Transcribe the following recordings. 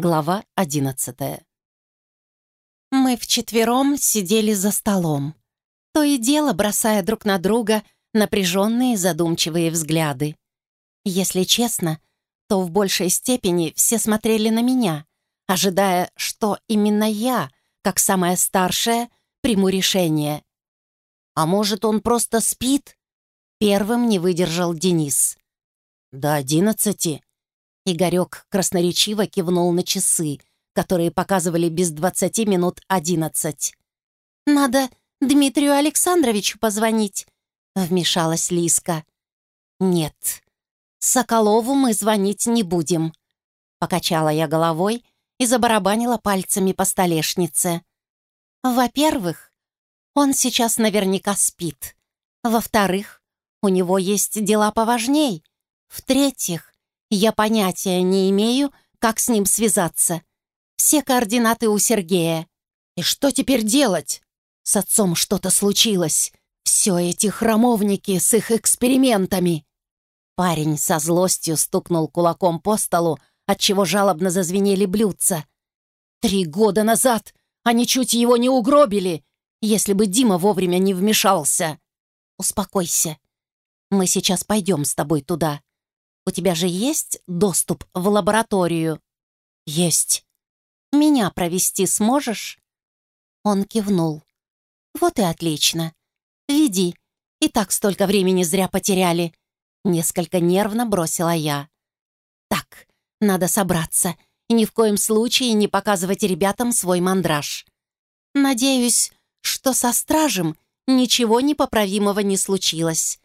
Глава одиннадцатая. Мы вчетвером сидели за столом, то и дело бросая друг на друга напряженные задумчивые взгляды. Если честно, то в большей степени все смотрели на меня, ожидая, что именно я, как самая старшая, приму решение. «А может, он просто спит?» Первым не выдержал Денис. «До одиннадцати», Игорек красноречиво кивнул на часы, которые показывали без двадцати минут одиннадцать. «Надо Дмитрию Александровичу позвонить», — вмешалась Лиска. «Нет, Соколову мы звонить не будем», — покачала я головой и забарабанила пальцами по столешнице. «Во-первых, он сейчас наверняка спит. Во-вторых, у него есть дела поважней. В-третьих, я понятия не имею, как с ним связаться. Все координаты у Сергея. И что теперь делать? С отцом что-то случилось. Все эти храмовники с их экспериментами. Парень со злостью стукнул кулаком по столу, отчего жалобно зазвенели блюдца. Три года назад они чуть его не угробили, если бы Дима вовремя не вмешался. Успокойся. Мы сейчас пойдем с тобой туда. У тебя же есть доступ в лабораторию?» «Есть». «Меня провести сможешь?» Он кивнул. «Вот и отлично. Веди. И так столько времени зря потеряли». Несколько нервно бросила я. «Так, надо собраться и ни в коем случае не показывать ребятам свой мандраж. Надеюсь, что со стражем ничего непоправимого не случилось.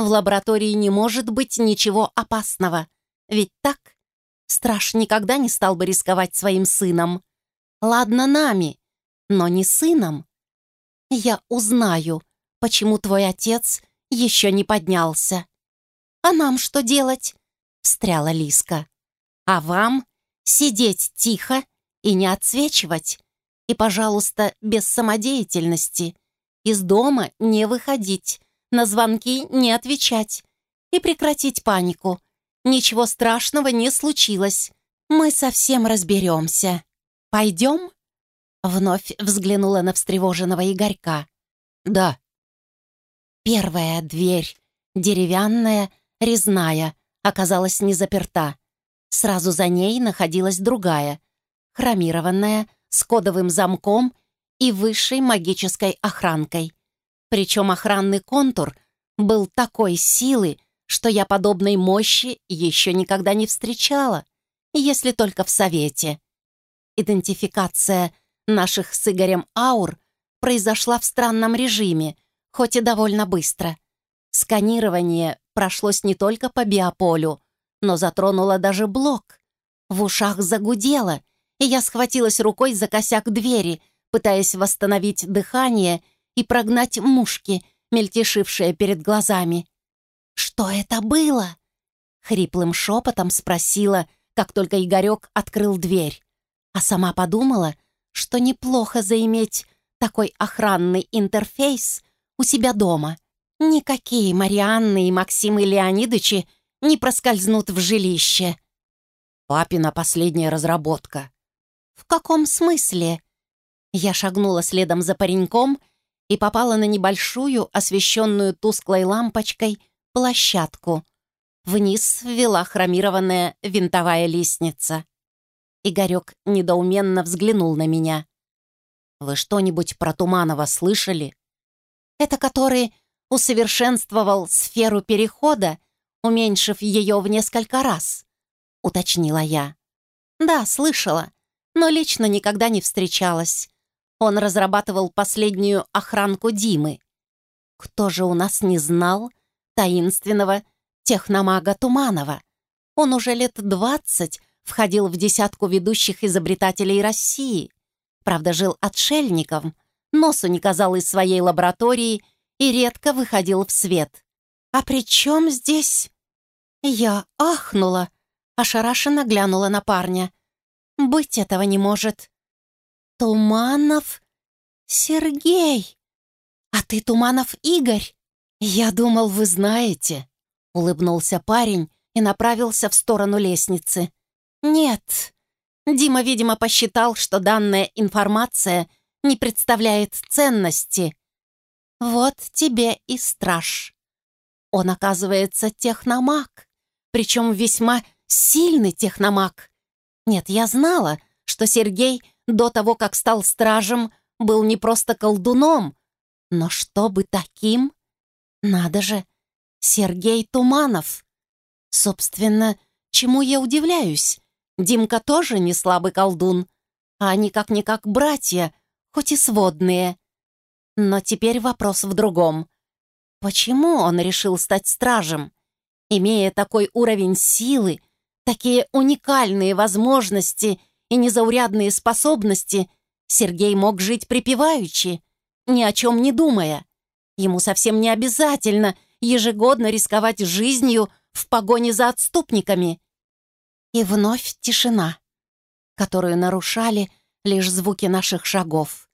В лаборатории не может быть ничего опасного. Ведь так? Страж никогда не стал бы рисковать своим сыном. Ладно нами, но не сыном. Я узнаю, почему твой отец еще не поднялся. «А нам что делать?» — встряла Лиска. «А вам сидеть тихо и не отсвечивать. И, пожалуйста, без самодеятельности. Из дома не выходить на звонки не отвечать и прекратить панику. Ничего страшного не случилось. Мы совсем разберемся. Пойдем?» Вновь взглянула на встревоженного Игорька. «Да». Первая дверь, деревянная, резная, оказалась не заперта. Сразу за ней находилась другая, хромированная, с кодовым замком и высшей магической охранкой. Причем охранный контур был такой силы, что я подобной мощи еще никогда не встречала, если только в Совете. Идентификация наших с Игорем аур произошла в странном режиме, хоть и довольно быстро. Сканирование прошлось не только по биополю, но затронуло даже блок. В ушах загудело, и я схватилась рукой за косяк двери, пытаясь восстановить дыхание и прогнать мушки, мельтешившие перед глазами. «Что это было?» — хриплым шепотом спросила, как только Игорек открыл дверь. А сама подумала, что неплохо заиметь такой охранный интерфейс у себя дома. Никакие Марианны и Максимы Леонидовичи не проскользнут в жилище. Папина последняя разработка. «В каком смысле?» Я шагнула следом за пареньком и попала на небольшую, освещенную тусклой лампочкой, площадку. Вниз вела хромированная винтовая лестница. Игорек недоуменно взглянул на меня. «Вы что-нибудь про Туманова слышали?» «Это который усовершенствовал сферу перехода, уменьшив ее в несколько раз», — уточнила я. «Да, слышала, но лично никогда не встречалась. Он разрабатывал последнюю охранку Димы. Кто же у нас не знал таинственного техномага Туманова? Он уже лет двадцать входил в десятку ведущих изобретателей России. Правда, жил отшельником, носу не казал из своей лаборатории и редко выходил в свет. «А при чем здесь?» Я ахнула, ошарашенно глянула на парня. «Быть этого не может». «Туманов Сергей! А ты Туманов Игорь? Я думал, вы знаете!» Улыбнулся парень и направился в сторону лестницы. «Нет, Дима, видимо, посчитал, что данная информация не представляет ценности. Вот тебе и страж. Он, оказывается, техномаг, причем весьма сильный техномаг. Нет, я знала, что Сергей до того, как стал стражем, был не просто колдуном, но чтобы таким? Надо же, Сергей Туманов. Собственно, чему я удивляюсь? Димка тоже не слабый колдун, а они как-никак братья, хоть и сводные. Но теперь вопрос в другом. Почему он решил стать стражем? Имея такой уровень силы, такие уникальные возможности и незаурядные способности, Сергей мог жить припеваючи, ни о чем не думая. Ему совсем не обязательно ежегодно рисковать жизнью в погоне за отступниками. И вновь тишина, которую нарушали лишь звуки наших шагов.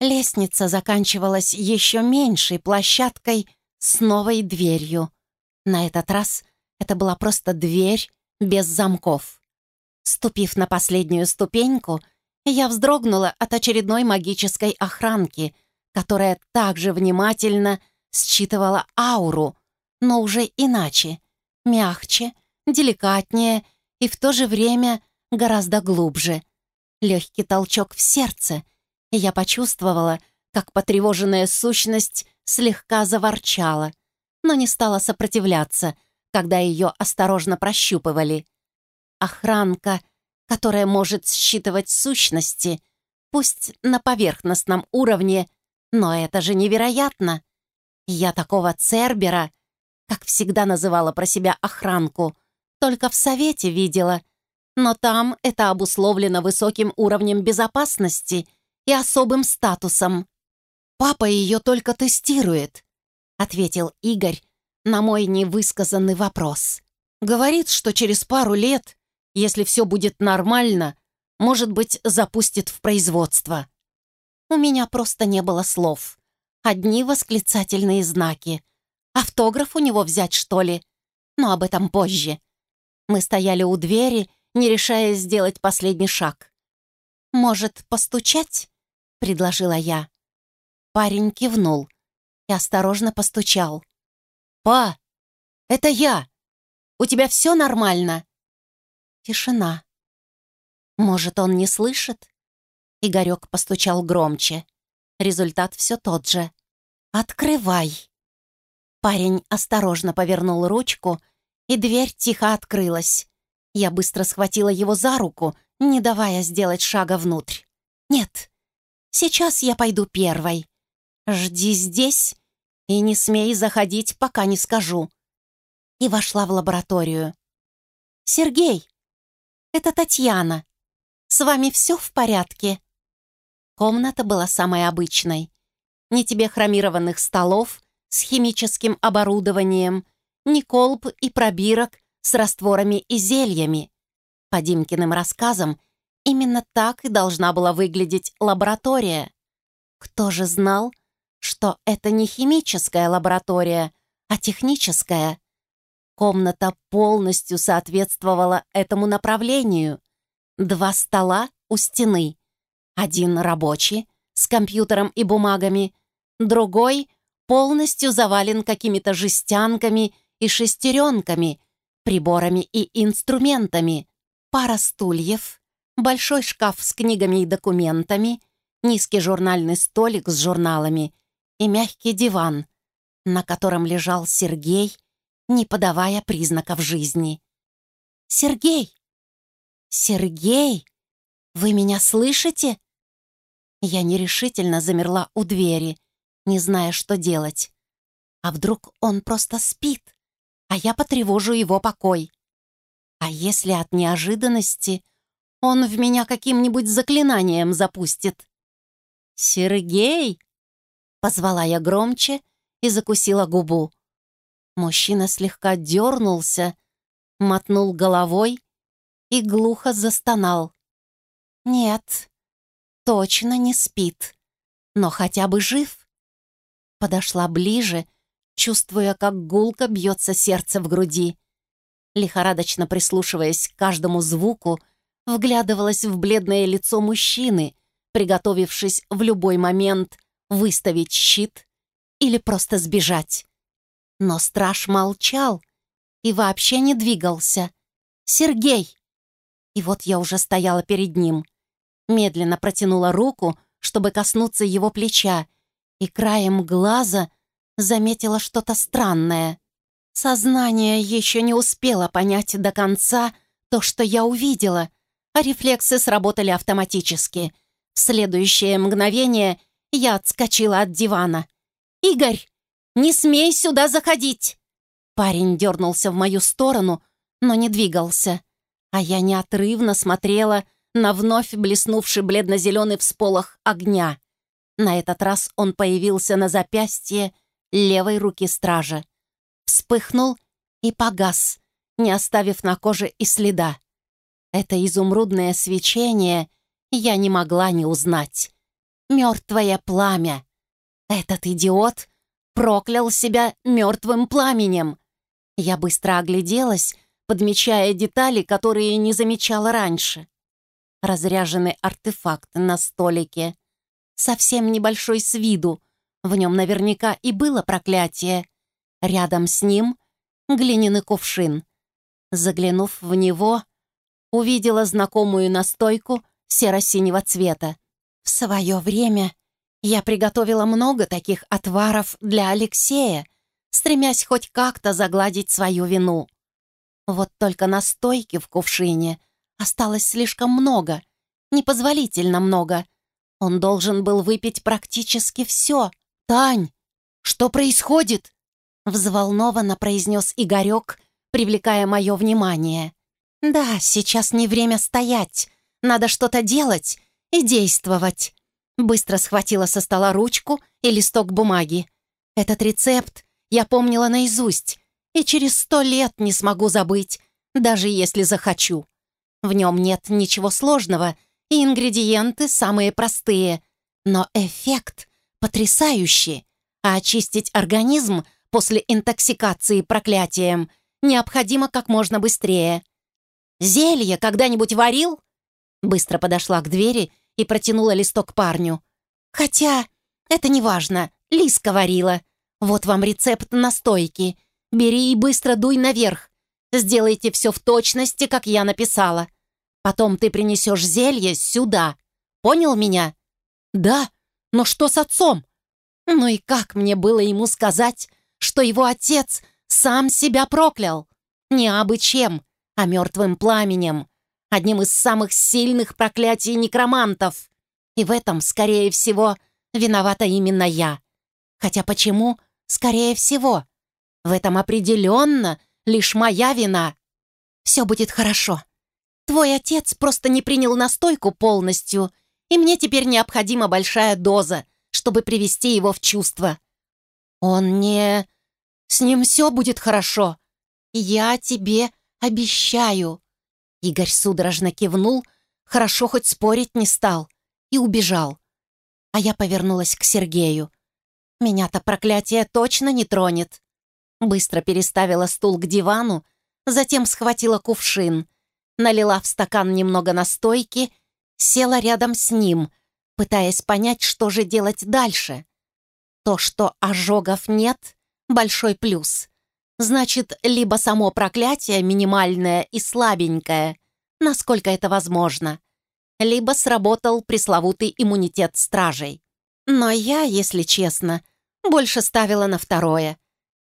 Лестница заканчивалась еще меньшей площадкой с новой дверью. На этот раз это была просто дверь без замков. Ступив на последнюю ступеньку, я вздрогнула от очередной магической охранки, которая также внимательно считывала ауру, но уже иначе, мягче, деликатнее и в то же время гораздо глубже. Легкий толчок в сердце, и я почувствовала, как потревоженная сущность слегка заворчала, но не стала сопротивляться, когда ее осторожно прощупывали. Охранка, которая может считывать сущности, пусть на поверхностном уровне, но это же невероятно. Я такого Цербера, как всегда называла про себя охранку, только в совете видела, но там это обусловлено высоким уровнем безопасности и особым статусом. «Папа ее только тестирует», — ответил Игорь на мой невысказанный вопрос. «Говорит, что через пару лет, если все будет нормально, может быть, запустит в производство». У меня просто не было слов. Одни восклицательные знаки. Автограф у него взять, что ли? Но об этом позже. Мы стояли у двери, не решая сделать последний шаг. «Может, постучать?» — предложила я. Парень кивнул и осторожно постучал. «Па, это я! У тебя все нормально?» Тишина. «Может, он не слышит?» Игорек постучал громче. Результат все тот же. «Открывай!» Парень осторожно повернул ручку, и дверь тихо открылась. Я быстро схватила его за руку, не давая сделать шага внутрь. «Нет, сейчас я пойду первой. Жди здесь и не смей заходить, пока не скажу». И вошла в лабораторию. «Сергей, это Татьяна. С вами все в порядке?» Комната была самой обычной. Ни тебе хромированных столов с химическим оборудованием, ни колб и пробирок с растворами и зельями. По Димкиным рассказам, именно так и должна была выглядеть лаборатория. Кто же знал, что это не химическая лаборатория, а техническая? Комната полностью соответствовала этому направлению. Два стола у стены, один рабочий, с компьютером и бумагами, другой полностью завален какими-то жестянками и шестеренками, приборами и инструментами, пара стульев, большой шкаф с книгами и документами, низкий журнальный столик с журналами и мягкий диван, на котором лежал Сергей, не подавая признаков жизни. «Сергей! Сергей!» «Вы меня слышите?» Я нерешительно замерла у двери, не зная, что делать. А вдруг он просто спит, а я потревожу его покой? А если от неожиданности он в меня каким-нибудь заклинанием запустит? «Сергей!» — позвала я громче и закусила губу. Мужчина слегка дернулся, мотнул головой и глухо застонал. Нет, точно не спит, но хотя бы жив. Подошла ближе, чувствуя, как гулко бьется сердце в груди. Лихорадочно прислушиваясь к каждому звуку, вглядывалась в бледное лицо мужчины, приготовившись в любой момент выставить щит или просто сбежать. Но страж молчал и вообще не двигался. «Сергей!» И вот я уже стояла перед ним. Медленно протянула руку, чтобы коснуться его плеча, и краем глаза заметила что-то странное. Сознание еще не успело понять до конца то, что я увидела, а рефлексы сработали автоматически. В следующее мгновение я отскочила от дивана. «Игорь, не смей сюда заходить!» Парень дернулся в мою сторону, но не двигался, а я неотрывно смотрела на вновь блеснувший бледно-зеленый всполох огня. На этот раз он появился на запястье левой руки стража. Вспыхнул и погас, не оставив на коже и следа. Это изумрудное свечение я не могла не узнать. Мертвое пламя. Этот идиот проклял себя мертвым пламенем. Я быстро огляделась, подмечая детали, которые не замечала раньше. Разряженный артефакт на столике. Совсем небольшой с виду. В нем наверняка и было проклятие. Рядом с ним глиняный кувшин. Заглянув в него, увидела знакомую настойку серо-синего цвета. В свое время я приготовила много таких отваров для Алексея, стремясь хоть как-то загладить свою вину. Вот только настойки в кувшине осталось слишком много, непозволительно много. Он должен был выпить практически все. «Тань, что происходит?» Взволнованно произнес Игорек, привлекая мое внимание. «Да, сейчас не время стоять. Надо что-то делать и действовать». Быстро схватила со стола ручку и листок бумаги. Этот рецепт я помнила наизусть и через сто лет не смогу забыть, даже если захочу. В нем нет ничего сложного, и ингредиенты самые простые, но эффект потрясающий, а очистить организм после интоксикации проклятием необходимо как можно быстрее. «Зелье когда-нибудь варил?» Быстро подошла к двери и протянула листок парню. «Хотя это не важно, Лиска варила. Вот вам рецепт настойки. Бери и быстро дуй наверх. Сделайте все в точности, как я написала. Потом ты принесешь зелье сюда. Понял меня?» «Да, но что с отцом?» «Ну и как мне было ему сказать, что его отец сам себя проклял? Не абы чем, а мертвым пламенем, одним из самых сильных проклятий некромантов. И в этом, скорее всего, виновата именно я. Хотя почему «скорее всего»? В этом определенно лишь моя вина. Все будет хорошо. Твой отец просто не принял настойку полностью, и мне теперь необходима большая доза, чтобы привести его в чувство. Он не... С ним все будет хорошо. Я тебе обещаю. Игорь судорожно кивнул, хорошо хоть спорить не стал, и убежал. А я повернулась к Сергею. Меня-то проклятие точно не тронет. Быстро переставила стул к дивану, затем схватила кувшин, налила в стакан немного настойки, села рядом с ним, пытаясь понять, что же делать дальше. То, что ожогов нет — большой плюс. Значит, либо само проклятие минимальное и слабенькое, насколько это возможно, либо сработал пресловутый иммунитет стражей. Но я, если честно, больше ставила на второе.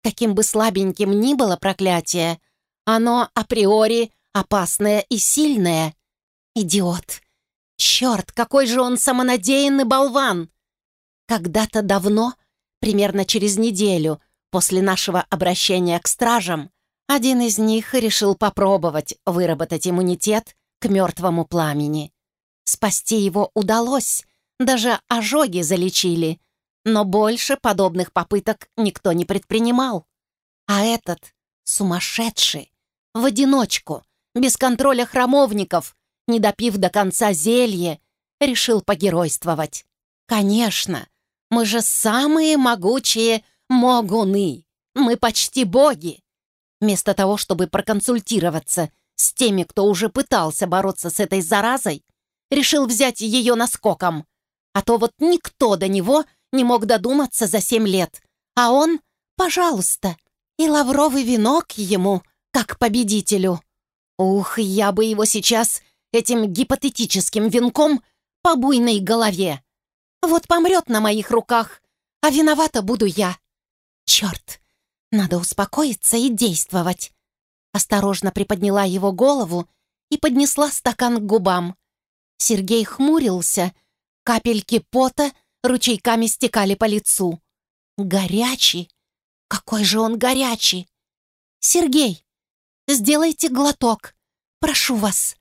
Каким бы слабеньким ни было проклятие, оно априори опасное и сильное. Идиот. Черт, какой же он самонадеянный болван! Когда-то давно, примерно через неделю, После нашего обращения к стражам один из них решил попробовать выработать иммунитет к мертвому пламени. Спасти его удалось, даже ожоги залечили, но больше подобных попыток никто не предпринимал. А этот, сумасшедший, в одиночку, без контроля храмовников, не допив до конца зелье, решил погеройствовать. Конечно, мы же самые могучие Могуны! Мы почти боги!» Вместо того, чтобы проконсультироваться с теми, кто уже пытался бороться с этой заразой, решил взять ее наскоком. А то вот никто до него не мог додуматься за семь лет. А он, пожалуйста, и лавровый венок ему, как победителю. Ух, я бы его сейчас этим гипотетическим венком по буйной голове. Вот помрет на моих руках, а виновата буду я. Черт, надо успокоиться и действовать. Осторожно приподняла его голову и поднесла стакан к губам. Сергей хмурился, капельки пота ручейками стекали по лицу. Горячий! Какой же он горячий! Сергей, сделайте глоток, прошу вас.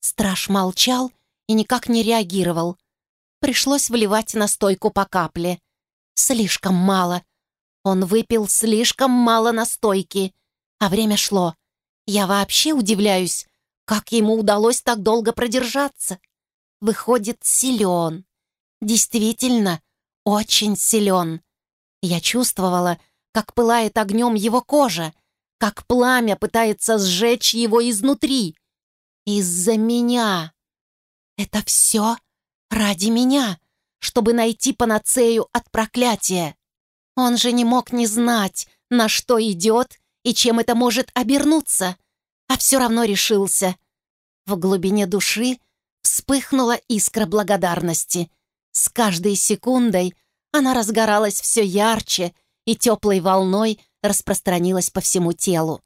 Страж молчал и никак не реагировал. Пришлось вливать настойку по капле. Слишком мало. Он выпил слишком мало настойки, а время шло. Я вообще удивляюсь, как ему удалось так долго продержаться. Выходит, силен. Действительно, очень силен. Я чувствовала, как пылает огнем его кожа, как пламя пытается сжечь его изнутри. Из-за меня. Это все ради меня, чтобы найти панацею от проклятия. Он же не мог не знать, на что идет и чем это может обернуться, а все равно решился. В глубине души вспыхнула искра благодарности. С каждой секундой она разгоралась все ярче и теплой волной распространилась по всему телу.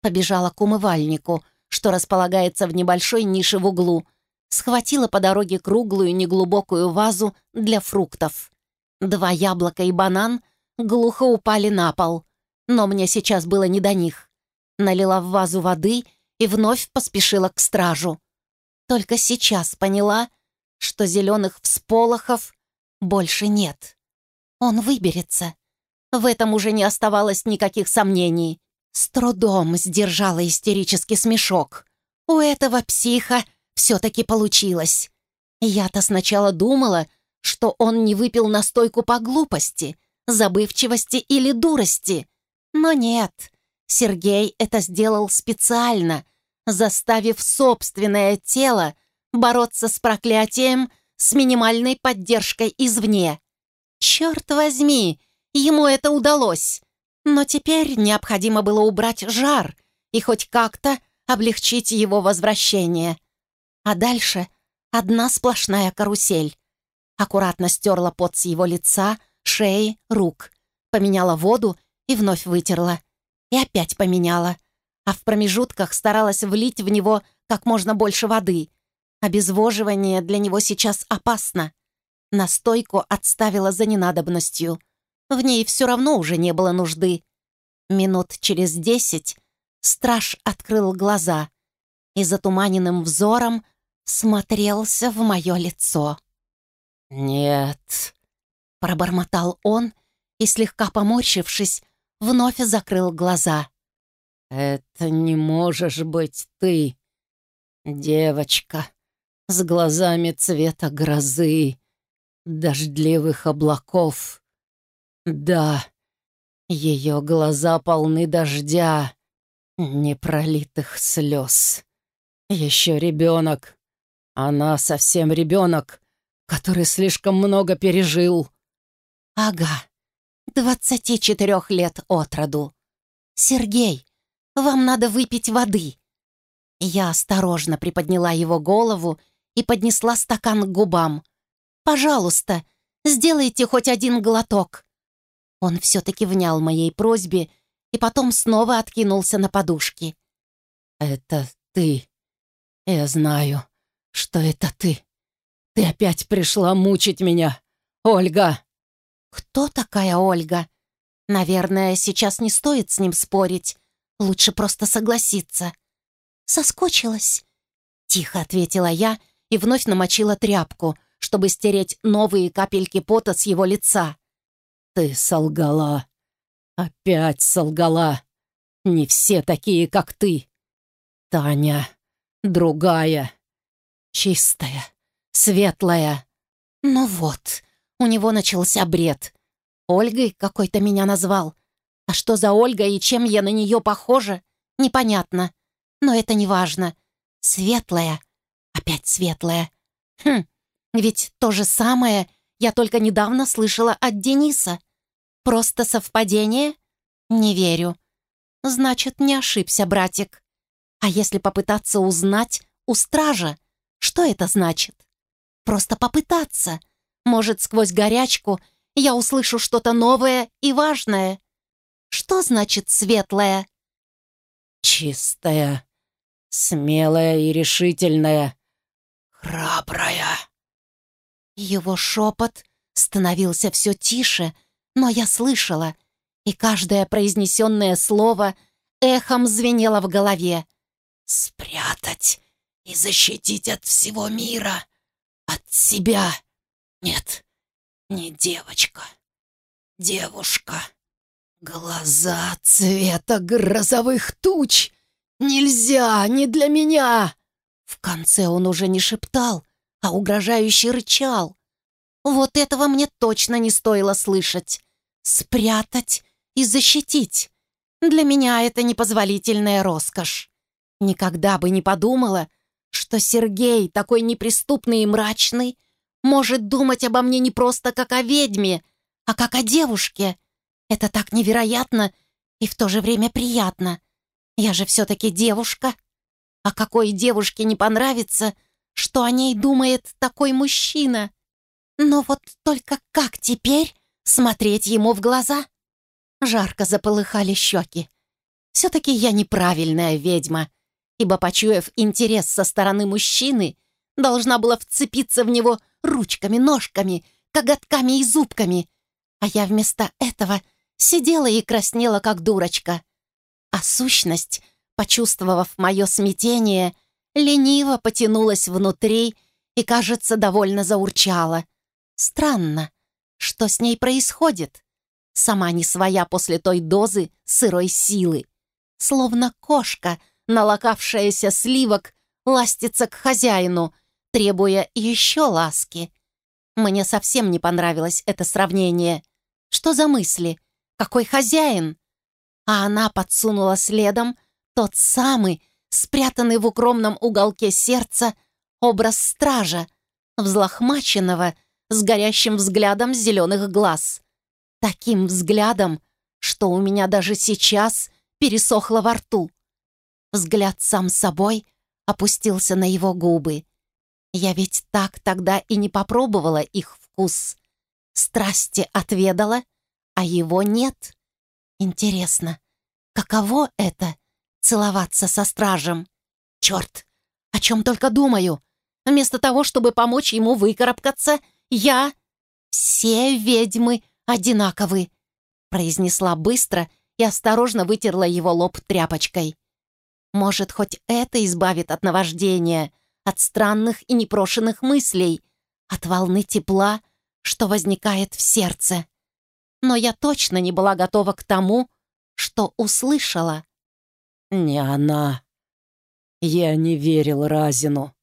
Побежала к умывальнику, что располагается в небольшой нише в углу, схватила по дороге круглую неглубокую вазу для фруктов. Два яблока и банан глухо упали на пол, но мне сейчас было не до них. Налила в вазу воды и вновь поспешила к стражу. Только сейчас поняла, что зеленых всполохов больше нет. Он выберется. В этом уже не оставалось никаких сомнений. С трудом сдержала истерический смешок. У этого психа все-таки получилось. Я-то сначала думала, что он не выпил настойку по глупости, забывчивости или дурости. Но нет, Сергей это сделал специально, заставив собственное тело бороться с проклятием с минимальной поддержкой извне. Черт возьми, ему это удалось. Но теперь необходимо было убрать жар и хоть как-то облегчить его возвращение. А дальше одна сплошная карусель. Аккуратно стерла пот с его лица, шеи, рук. Поменяла воду и вновь вытерла. И опять поменяла. А в промежутках старалась влить в него как можно больше воды. Обезвоживание для него сейчас опасно. Настойку отставила за ненадобностью. В ней все равно уже не было нужды. Минут через десять страж открыл глаза и затуманенным взором смотрелся в мое лицо. «Нет», — пробормотал он и, слегка поморщившись, вновь закрыл глаза. «Это не можешь быть ты, девочка, с глазами цвета грозы, дождливых облаков. Да, ее глаза полны дождя, непролитых слез. Еще ребенок. Она совсем ребенок, который слишком много пережил. Ага, двадцати четырех лет от роду. Сергей, вам надо выпить воды. Я осторожно приподняла его голову и поднесла стакан к губам. «Пожалуйста, сделайте хоть один глоток». Он все-таки внял моей просьбе и потом снова откинулся на подушки. «Это ты. Я знаю, что это ты. Ты опять пришла мучить меня, Ольга!» «Кто такая Ольга? Наверное, сейчас не стоит с ним спорить. Лучше просто согласиться». «Соскучилась?» Тихо ответила я и вновь намочила тряпку, чтобы стереть новые капельки пота с его лица. «Ты солгала. Опять солгала. Не все такие, как ты. Таня другая. Чистая, светлая». «Ну вот, у него начался бред. Ольгой какой-то меня назвал. А что за Ольга и чем я на нее похожа, непонятно. Но это не важно. Светлая. Опять светлая. Хм, ведь то же самое я только недавно слышала от Дениса. Просто совпадение? Не верю. Значит, не ошибся, братик. А если попытаться узнать у стража, что это значит? Просто попытаться. Может, сквозь горячку я услышу что-то новое и важное. Что значит светлое? Чистая, смелая и решительная, храбрая. Его шепот становился все тише, но я слышала, и каждое произнесенное слово эхом звенело в голове. «Спрятать и защитить от всего мира, от себя. Нет, не девочка, девушка. Глаза цвета грозовых туч. Нельзя, не для меня!» В конце он уже не шептал, а угрожающе рычал. Вот этого мне точно не стоило слышать. Спрятать и защитить. Для меня это непозволительная роскошь. Никогда бы не подумала, что Сергей, такой неприступный и мрачный, может думать обо мне не просто как о ведьме, а как о девушке. Это так невероятно и в то же время приятно. Я же все-таки девушка. А какой девушке не понравится, что о ней думает такой мужчина? Но вот только как теперь смотреть ему в глаза? Жарко заполыхали щеки. Все-таки я неправильная ведьма, ибо, почуяв интерес со стороны мужчины, должна была вцепиться в него ручками, ножками, коготками и зубками, а я вместо этого сидела и краснела, как дурочка. А сущность, почувствовав мое смятение, лениво потянулась внутри и, кажется, довольно заурчала. Странно, что с ней происходит? Сама не своя после той дозы сырой силы. Словно кошка, налокавшаяся сливок, ластится к хозяину, требуя еще ласки. Мне совсем не понравилось это сравнение. Что за мысли? Какой хозяин? А она подсунула следом тот самый, спрятанный в укромном уголке сердца, образ стража, взлохмаченного, с горящим взглядом зеленых глаз. Таким взглядом, что у меня даже сейчас пересохло во рту. Взгляд сам собой опустился на его губы. Я ведь так тогда и не попробовала их вкус. Страсти отведала, а его нет. Интересно, каково это — целоваться со стражем? Черт, о чем только думаю. Вместо того, чтобы помочь ему выкарабкаться, я... Все ведьмы одинаковы, произнесла быстро и осторожно вытерла его лоб тряпочкой. Может, хоть это избавит от наваждения, от странных и непрошенных мыслей, от волны тепла, что возникает в сердце. Но я точно не была готова к тому, что услышала. «Не она. Я не верил Разину.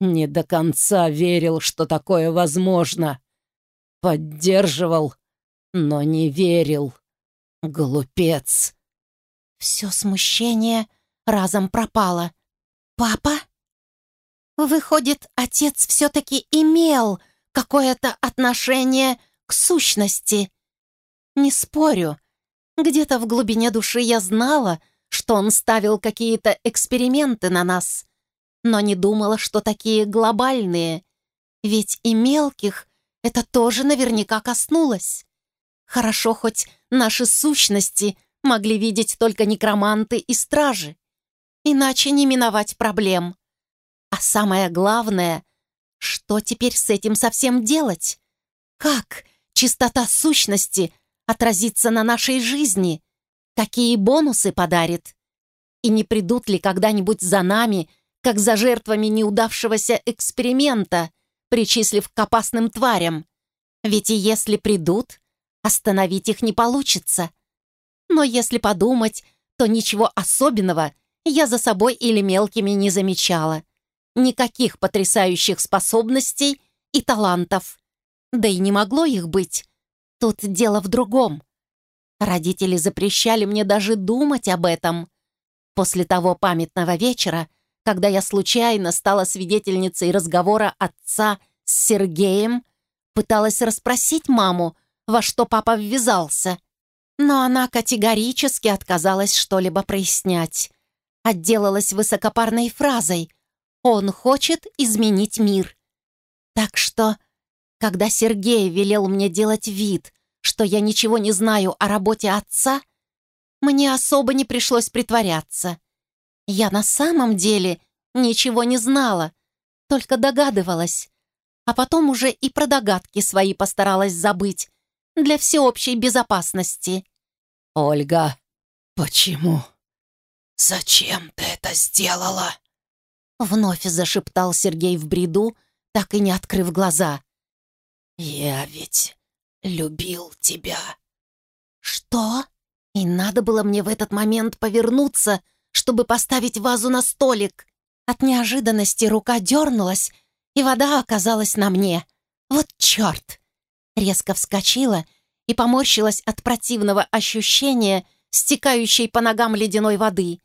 Не до конца верил, что такое возможно. Поддерживал, но не верил. Глупец». Все смущение разом пропало. «Папа?» Выходит, отец все-таки имел какое-то отношение к сущности. Не спорю. Где-то в глубине души я знала, что он ставил какие-то эксперименты на нас, но не думала, что такие глобальные. Ведь и мелких это тоже наверняка коснулось. Хорошо, хоть наши сущности могли видеть только некроманты и стражи. Иначе не миновать проблем. А самое главное, что теперь с этим совсем делать? Как чистота сущности отразится на нашей жизни? Какие бонусы подарит? И не придут ли когда-нибудь за нами, как за жертвами неудавшегося эксперимента, причислив к опасным тварям? Ведь и если придут, остановить их не получится. Но если подумать, то ничего особенного я за собой или мелкими не замечала никаких потрясающих способностей и талантов. Да и не могло их быть. Тут дело в другом. Родители запрещали мне даже думать об этом. После того памятного вечера, когда я случайно стала свидетельницей разговора отца с Сергеем, пыталась расспросить маму, во что папа ввязался. Но она категорически отказалась что-либо прояснять. Отделалась высокопарной фразой «Он хочет изменить мир». Так что, когда Сергей велел мне делать вид, что я ничего не знаю о работе отца, мне особо не пришлось притворяться. Я на самом деле ничего не знала, только догадывалась, а потом уже и про догадки свои постаралась забыть для всеобщей безопасности. «Ольга, почему? Зачем ты это сделала?» Вновь зашептал Сергей в бреду, так и не открыв глаза. «Я ведь любил тебя». «Что?» И надо было мне в этот момент повернуться, чтобы поставить вазу на столик. От неожиданности рука дернулась, и вода оказалась на мне. Вот черт! Резко вскочила и поморщилась от противного ощущения, стекающей по ногам ледяной воды.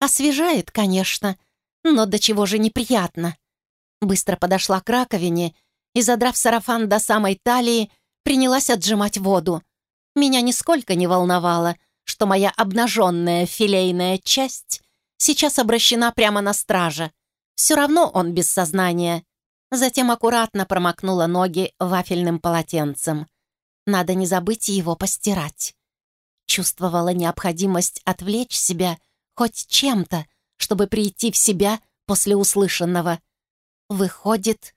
Освежает, конечно, но до чего же неприятно. Быстро подошла к раковине и, задрав сарафан до самой талии, принялась отжимать воду. Меня нисколько не волновало, что моя обнаженная филейная часть сейчас обращена прямо на стража. Все равно он без сознания. Затем аккуратно промокнула ноги вафельным полотенцем. Надо не забыть его постирать. Чувствовала необходимость отвлечь себя хоть чем-то, чтобы прийти в себя после услышанного. Выходит,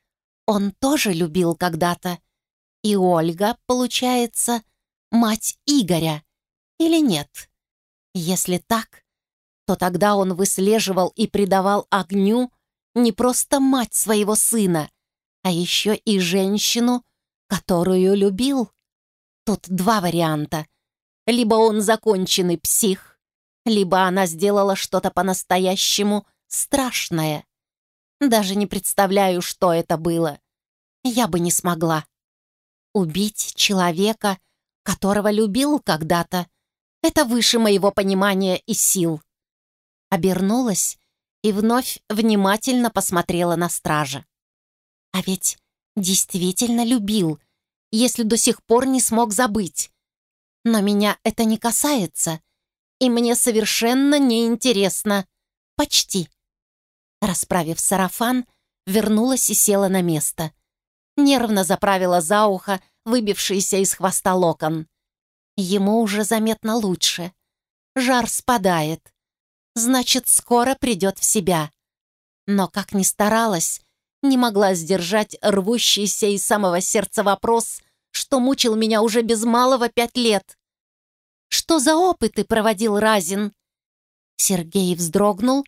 он тоже любил когда-то. И Ольга, получается, мать Игоря. Или нет? Если так, то тогда он выслеживал и предавал огню не просто мать своего сына, а еще и женщину, которую любил. Тут два варианта. Либо он законченный псих, либо она сделала что-то по-настоящему страшное. Даже не представляю, что это было. Я бы не смогла. Убить человека, которого любил когда-то, это выше моего понимания и сил. Обернулась и вновь внимательно посмотрела на стража. А ведь действительно любил, если до сих пор не смог забыть. Но меня это не касается, и мне совершенно неинтересно. Почти. Расправив сарафан, вернулась и села на место. Нервно заправила за ухо выбившийся из хвоста локон. Ему уже заметно лучше. Жар спадает. Значит, скоро придет в себя. Но, как ни старалась, не могла сдержать рвущийся из самого сердца вопрос, что мучил меня уже без малого пять лет. «Что за опыты проводил Разин?» Сергей вздрогнул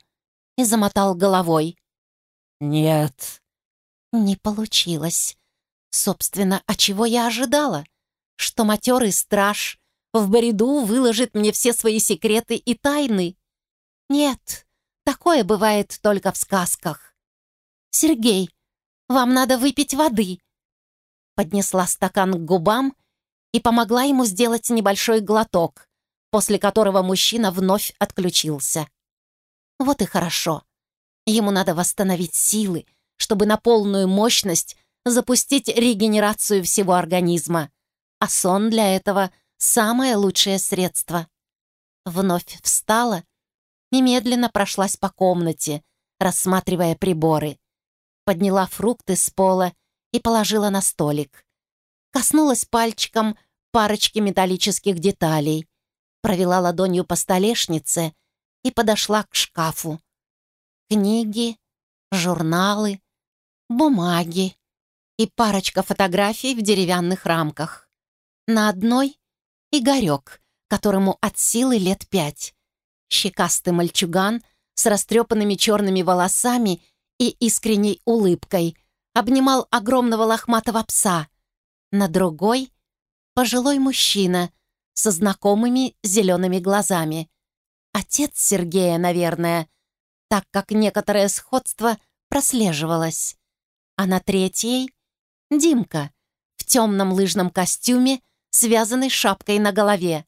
и замотал головой. «Нет». Не получилось. Собственно, а чего я ожидала? Что матерый страж в бреду выложит мне все свои секреты и тайны? Нет, такое бывает только в сказках. «Сергей, вам надо выпить воды», поднесла стакан к губам и помогла ему сделать небольшой глоток, после которого мужчина вновь отключился. Вот и хорошо. Ему надо восстановить силы, чтобы на полную мощность запустить регенерацию всего организма. А сон для этого — самое лучшее средство. Вновь встала и медленно прошлась по комнате, рассматривая приборы. Подняла фрукты с пола и положила на столик. Коснулась пальчиком парочки металлических деталей, провела ладонью по столешнице и подошла к шкафу. Книги, журналы, бумаги и парочка фотографий в деревянных рамках. На одной — Игорек, которому от силы лет пять. Щекастый мальчуган с растрепанными черными волосами и искренней улыбкой обнимал огромного лохматого пса. На другой — пожилой мужчина со знакомыми зелеными глазами. Отец Сергея, наверное, так как некоторое сходство прослеживалось. А на третьей — Димка в темном лыжном костюме, связанный шапкой на голове.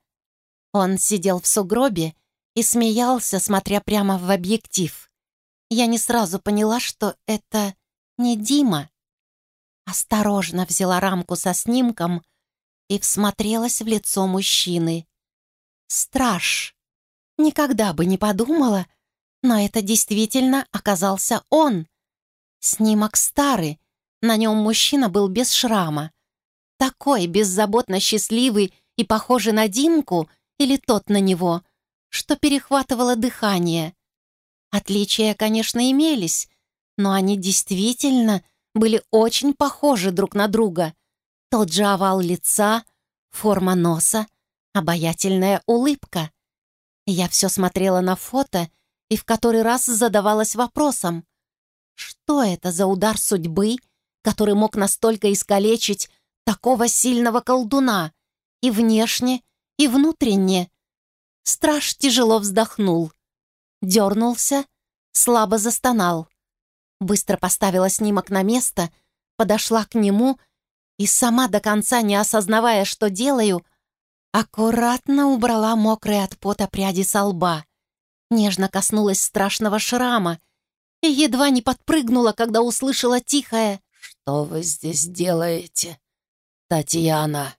Он сидел в сугробе и смеялся, смотря прямо в объектив. Я не сразу поняла, что это не Дима. Осторожно взяла рамку со снимком и всмотрелась в лицо мужчины. Страж. Никогда бы не подумала, но это действительно оказался он. Снимок старый, на нем мужчина был без шрама. Такой беззаботно счастливый и похожий на Димку или тот на него, что перехватывало дыхание. Отличия, конечно, имелись, но они действительно были очень похожи друг на друга. Тот же овал лица, форма носа, обаятельная улыбка. Я все смотрела на фото и в который раз задавалась вопросом, что это за удар судьбы, который мог настолько искалечить такого сильного колдуна и внешне, и внутренне. Страж тяжело вздохнул, дернулся, слабо застонал. Быстро поставила снимок на место, подошла к нему и сама до конца не осознавая, что делаю, аккуратно убрала мокрые от пота пряди со лба, нежно коснулась страшного шрама и едва не подпрыгнула, когда услышала тихое «Что вы здесь делаете, Татьяна?»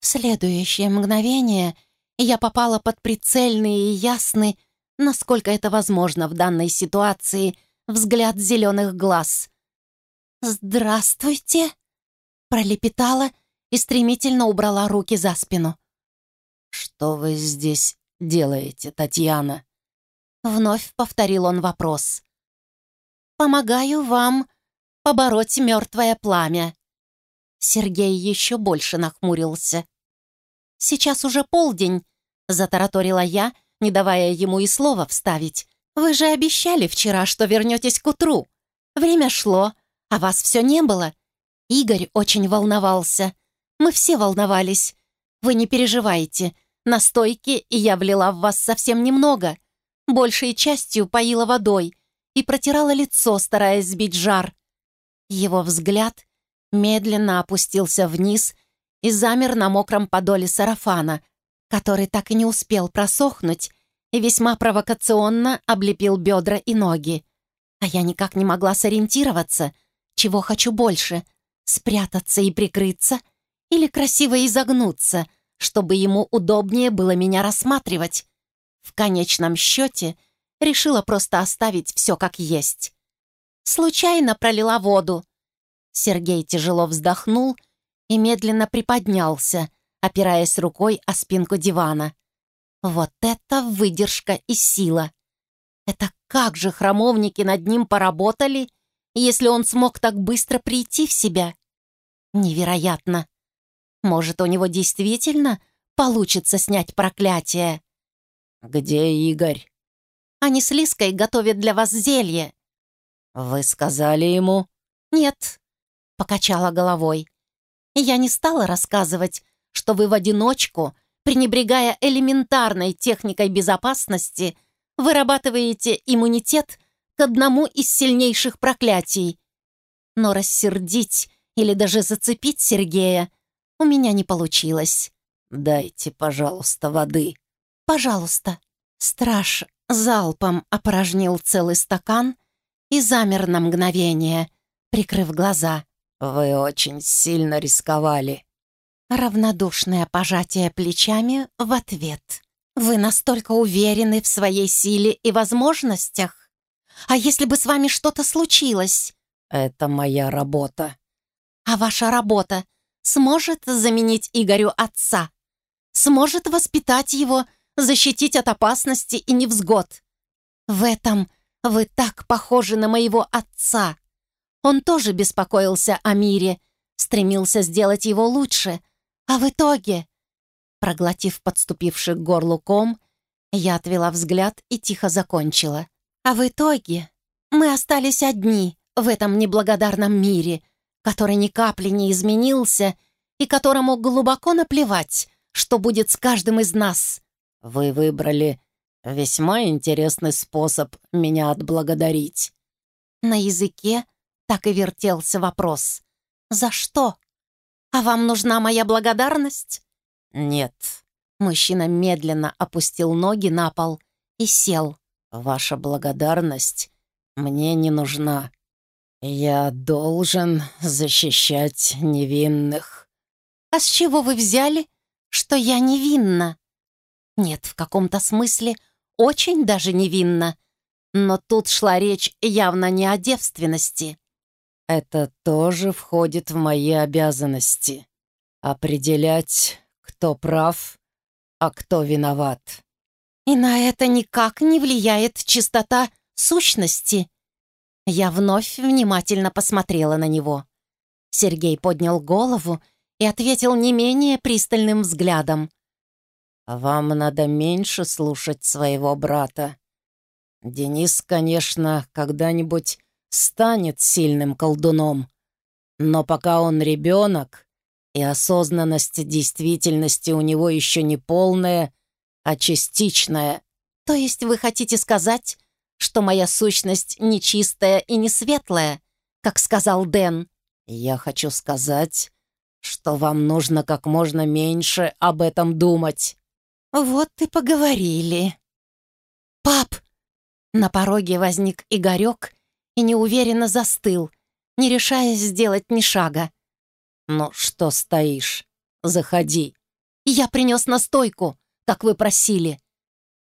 В следующее мгновение я попала под прицельный и ясный, насколько это возможно в данной ситуации, взгляд зеленых глаз. «Здравствуйте!» Пролепетала и стремительно убрала руки за спину. «Что вы здесь делаете, Татьяна?» Вновь повторил он вопрос. «Помогаю вам побороть мертвое пламя». Сергей еще больше нахмурился. «Сейчас уже полдень», — затараторила я, не давая ему и слова вставить. «Вы же обещали вчера, что вернетесь к утру. Время шло, а вас все не было. Игорь очень волновался. Мы все волновались. Вы не переживайте. Настойки я влила в вас совсем немного. Большей частью поила водой и протирала лицо, стараясь сбить жар. Его взгляд медленно опустился вниз и замер на мокром подоле сарафана, который так и не успел просохнуть и весьма провокационно облепил бедра и ноги. А я никак не могла сориентироваться, чего хочу больше — спрятаться и прикрыться или красиво изогнуться, чтобы ему удобнее было меня рассматривать. В конечном счете решила просто оставить все как есть. Случайно пролила воду. Сергей тяжело вздохнул и медленно приподнялся, опираясь рукой о спинку дивана. Вот это выдержка и сила! Это как же храмовники над ним поработали, если он смог так быстро прийти в себя? Невероятно! Может, у него действительно получится снять проклятие? «Где Игорь?» «Они с Лиской готовят для вас зелье». «Вы сказали ему?» «Нет», — покачала головой. «Я не стала рассказывать, что вы в одиночку, пренебрегая элементарной техникой безопасности, вырабатываете иммунитет к одному из сильнейших проклятий. Но рассердить или даже зацепить Сергея у меня не получилось. «Дайте, пожалуйста, воды». «Пожалуйста». Страж залпом опорожнил целый стакан и замер на мгновение, прикрыв глаза. «Вы очень сильно рисковали». Равнодушное пожатие плечами в ответ. «Вы настолько уверены в своей силе и возможностях? А если бы с вами что-то случилось?» «Это моя работа», а ваша работа сможет заменить Игорю отца? Сможет воспитать его, защитить от опасности и невзгод? В этом вы так похожи на моего отца. Он тоже беспокоился о мире, стремился сделать его лучше. А в итоге, проглотив подступивший к горлу ком, я отвела взгляд и тихо закончила. А в итоге мы остались одни в этом неблагодарном мире, который ни капли не изменился и которому глубоко наплевать, что будет с каждым из нас. Вы выбрали весьма интересный способ меня отблагодарить. На языке так и вертелся вопрос. «За что? А вам нужна моя благодарность?» «Нет». Мужчина медленно опустил ноги на пол и сел. «Ваша благодарность мне не нужна. Я должен защищать невинных». «А с чего вы взяли, что я невинна?» «Нет, в каком-то смысле очень даже невинна. Но тут шла речь явно не о девственности». «Это тоже входит в мои обязанности. Определять, кто прав, а кто виноват». «И на это никак не влияет чистота сущности». Я вновь внимательно посмотрела на него. Сергей поднял голову и ответил не менее пристальным взглядом. «Вам надо меньше слушать своего брата. Денис, конечно, когда-нибудь станет сильным колдуном, но пока он ребенок, и осознанность действительности у него еще не полная, а частичная. То есть вы хотите сказать, что моя сущность нечистая и не светлая, как сказал Дэн? Я хочу сказать, что вам нужно как можно меньше об этом думать. Вот и поговорили. Пап! На пороге возник Игорек и неуверенно застыл, не решаясь сделать ни шага. «Ну что стоишь? Заходи». «Я принес настойку, как вы просили».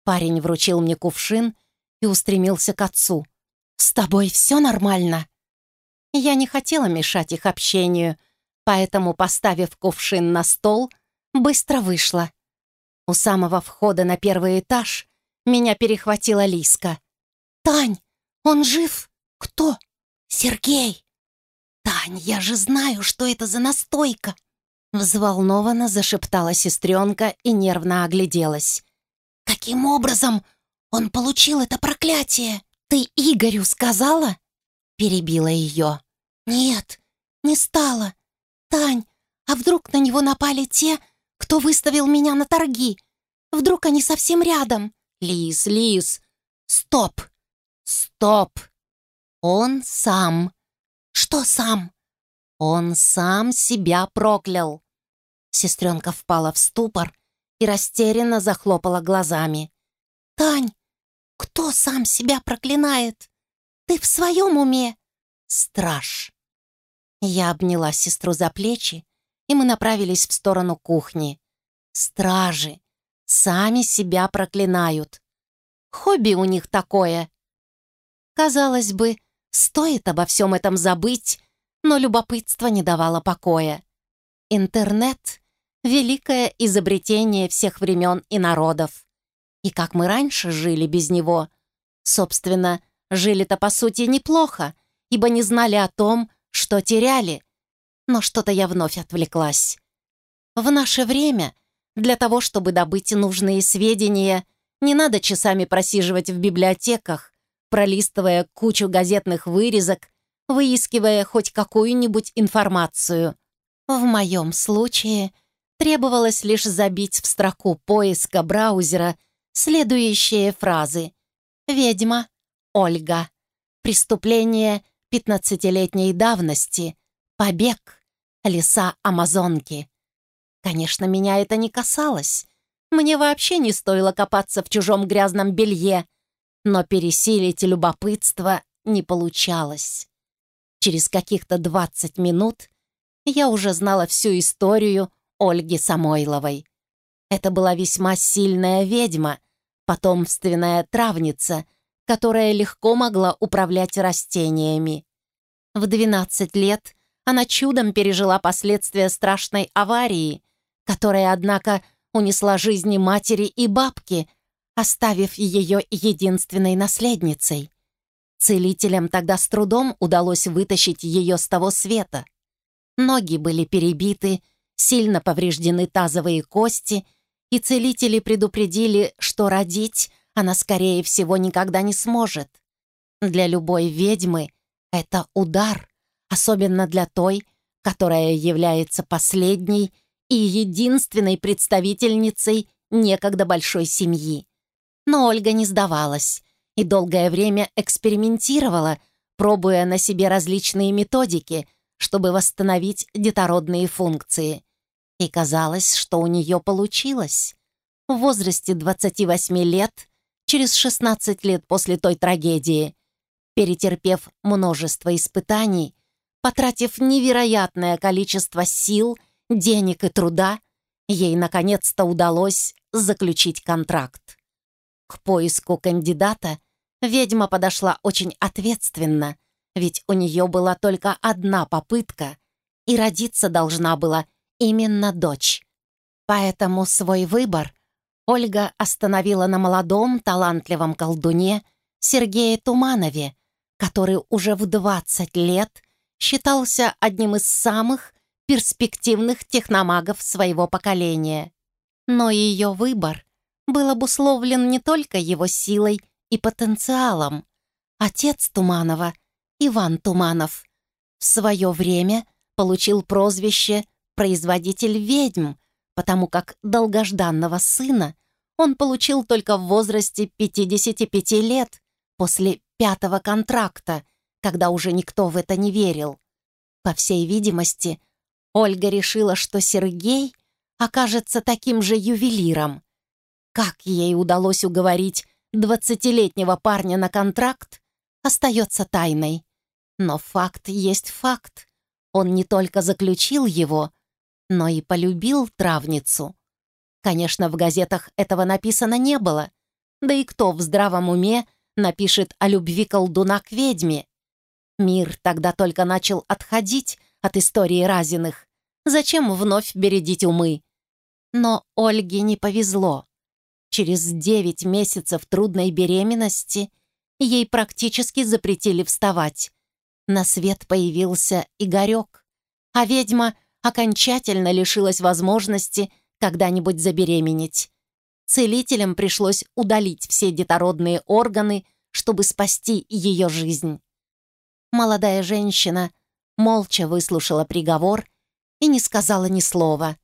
Парень вручил мне кувшин и устремился к отцу. «С тобой все нормально?» Я не хотела мешать их общению, поэтому, поставив кувшин на стол, быстро вышла. У самого входа на первый этаж меня перехватила Лиска. «Тань, он жив?» «Кто?» «Сергей!» «Тань, я же знаю, что это за настойка!» Взволнованно зашептала сестренка и нервно огляделась. «Каким образом он получил это проклятие? Ты Игорю сказала?» Перебила ее. «Нет, не стала. Тань, а вдруг на него напали те, кто выставил меня на торги? Вдруг они совсем рядом?» «Лис, Лис, стоп! Стоп!» Он сам. Что сам? Он сам себя проклял. Сестренка впала в ступор и растерянно захлопала глазами. «Тань, кто сам себя проклинает? Ты в своем уме?» «Страж!» Я обняла сестру за плечи, и мы направились в сторону кухни. «Стражи! Сами себя проклинают! Хобби у них такое!» Казалось бы, Стоит обо всем этом забыть, но любопытство не давало покоя. Интернет — великое изобретение всех времен и народов. И как мы раньше жили без него, собственно, жили-то по сути неплохо, ибо не знали о том, что теряли. Но что-то я вновь отвлеклась. В наше время для того, чтобы добыть нужные сведения, не надо часами просиживать в библиотеках, пролистывая кучу газетных вырезок, выискивая хоть какую-нибудь информацию. В моем случае требовалось лишь забить в строку поиска браузера следующие фразы. «Ведьма», «Ольга», «Преступление 15-летней давности», «Побег», «Леса Амазонки». Конечно, меня это не касалось. Мне вообще не стоило копаться в чужом грязном белье, но пересилить любопытство не получалось. Через каких-то 20 минут я уже знала всю историю Ольги Самойловой. Это была весьма сильная ведьма, потомственная травница, которая легко могла управлять растениями. В 12 лет она чудом пережила последствия страшной аварии, которая, однако, унесла жизни матери и бабки — оставив ее единственной наследницей. Целителям тогда с трудом удалось вытащить ее с того света. Ноги были перебиты, сильно повреждены тазовые кости, и целители предупредили, что родить она, скорее всего, никогда не сможет. Для любой ведьмы это удар, особенно для той, которая является последней и единственной представительницей некогда большой семьи. Но Ольга не сдавалась и долгое время экспериментировала, пробуя на себе различные методики, чтобы восстановить детородные функции. И казалось, что у нее получилось. В возрасте 28 лет через 16 лет после той трагедии, перетерпев множество испытаний, потратив невероятное количество сил, денег и труда, ей наконец-то удалось заключить контракт. К поиску кандидата ведьма подошла очень ответственно, ведь у нее была только одна попытка, и родиться должна была именно дочь. Поэтому свой выбор Ольга остановила на молодом, талантливом колдуне Сергее Туманове, который уже в 20 лет считался одним из самых перспективных техномагов своего поколения. Но ее выбор был обусловлен не только его силой и потенциалом. Отец Туманова, Иван Туманов, в свое время получил прозвище «производитель ведьм», потому как долгожданного сына он получил только в возрасте 55 лет после пятого контракта, когда уже никто в это не верил. По всей видимости, Ольга решила, что Сергей окажется таким же ювелиром. Как ей удалось уговорить двадцатилетнего парня на контракт, остается тайной. Но факт есть факт. Он не только заключил его, но и полюбил травницу. Конечно, в газетах этого написано не было. Да и кто в здравом уме напишет о любви колдуна к ведьме? Мир тогда только начал отходить от истории Разиных. Зачем вновь бередить умы? Но Ольге не повезло. Через девять месяцев трудной беременности ей практически запретили вставать. На свет появился Игорек, а ведьма окончательно лишилась возможности когда-нибудь забеременеть. Целителям пришлось удалить все детородные органы, чтобы спасти ее жизнь. Молодая женщина молча выслушала приговор и не сказала ни слова.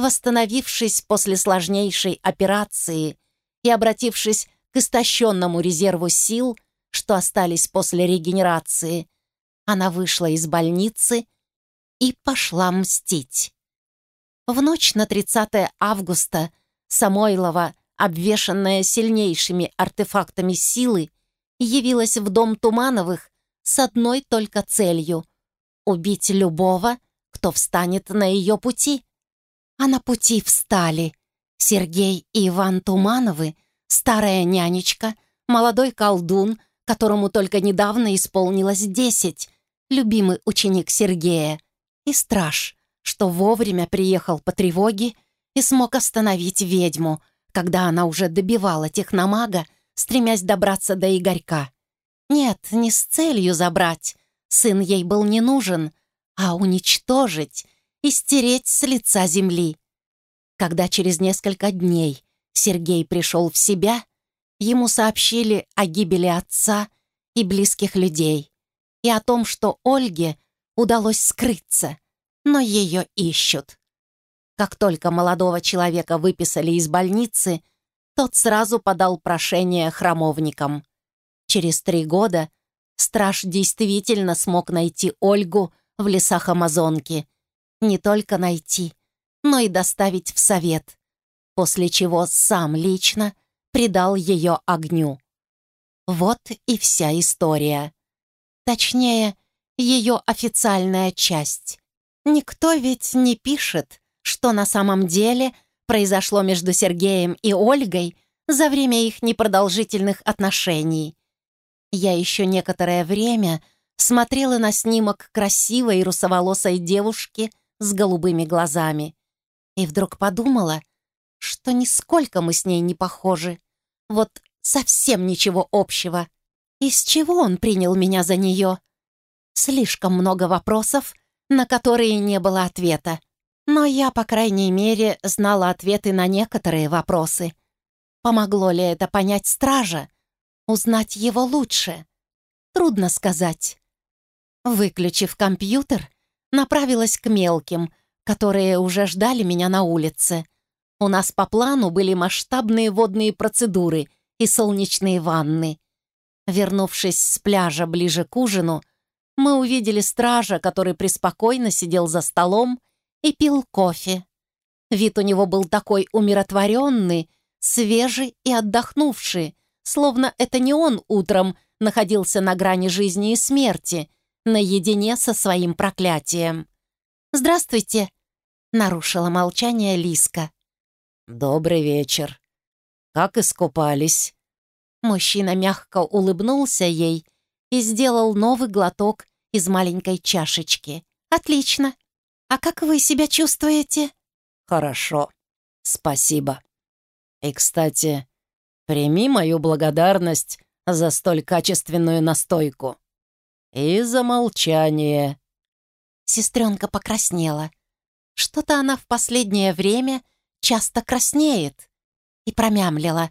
Восстановившись после сложнейшей операции и обратившись к истощенному резерву сил, что остались после регенерации, она вышла из больницы и пошла мстить. В ночь на 30 августа Самойлова, обвешанная сильнейшими артефактами силы, явилась в дом Тумановых с одной только целью — убить любого, кто встанет на ее пути. А на пути встали Сергей и Иван Тумановы, старая нянечка, молодой колдун, которому только недавно исполнилось десять, любимый ученик Сергея, и страж, что вовремя приехал по тревоге и смог остановить ведьму, когда она уже добивала техномага, стремясь добраться до Игорька. Нет, не с целью забрать, сын ей был не нужен, а уничтожить и стереть с лица земли. Когда через несколько дней Сергей пришел в себя, ему сообщили о гибели отца и близких людей и о том, что Ольге удалось скрыться, но ее ищут. Как только молодого человека выписали из больницы, тот сразу подал прошение храмовникам. Через три года страж действительно смог найти Ольгу в лесах Амазонки. Не только найти, но и доставить в совет, после чего сам лично предал ее огню. Вот и вся история. Точнее, ее официальная часть. Никто ведь не пишет, что на самом деле произошло между Сергеем и Ольгой за время их непродолжительных отношений. Я еще некоторое время смотрела на снимок красивой русоволосой девушки с голубыми глазами и вдруг подумала, что нисколько мы с ней не похожи. Вот совсем ничего общего. Из чего он принял меня за нее? Слишком много вопросов, на которые не было ответа. Но я, по крайней мере, знала ответы на некоторые вопросы. Помогло ли это понять стража? Узнать его лучше? Трудно сказать. Выключив компьютер, направилась к мелким, которые уже ждали меня на улице. У нас по плану были масштабные водные процедуры и солнечные ванны. Вернувшись с пляжа ближе к ужину, мы увидели стража, который преспокойно сидел за столом и пил кофе. Вид у него был такой умиротворенный, свежий и отдохнувший, словно это не он утром находился на грани жизни и смерти, наедине со своим проклятием. «Здравствуйте», — нарушила молчание Лиска. «Добрый вечер. Как искупались?» Мужчина мягко улыбнулся ей и сделал новый глоток из маленькой чашечки. «Отлично. А как вы себя чувствуете?» «Хорошо. Спасибо. И, кстати, прими мою благодарность за столь качественную настойку. И за молчание». Сестренка покраснела. Что-то она в последнее время часто краснеет. И промямлила.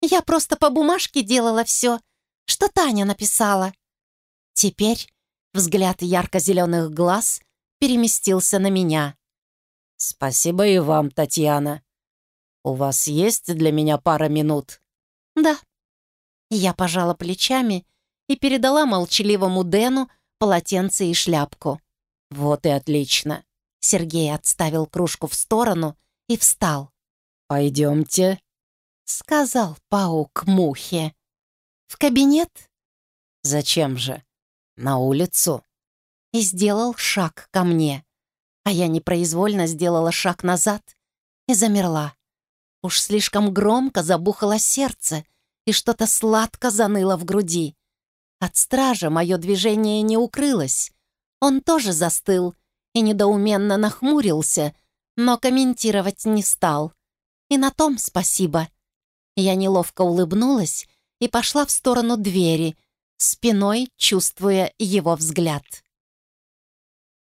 «Я просто по бумажке делала все, что Таня написала». Теперь взгляд ярко-зеленых глаз переместился на меня. «Спасибо и вам, Татьяна. У вас есть для меня пара минут?» «Да». Я пожала плечами и передала молчаливому Дэну полотенце и шляпку. «Вот и отлично». Сергей отставил кружку в сторону и встал. «Пойдемте», — сказал паук мухе. «В кабинет?» «Зачем же? На улицу?» И сделал шаг ко мне. А я непроизвольно сделала шаг назад и замерла. Уж слишком громко забухало сердце, и что-то сладко заныло в груди. От стража мое движение не укрылось. Он тоже застыл и недоуменно нахмурился, но комментировать не стал. И на том спасибо. Я неловко улыбнулась и пошла в сторону двери, спиной чувствуя его взгляд.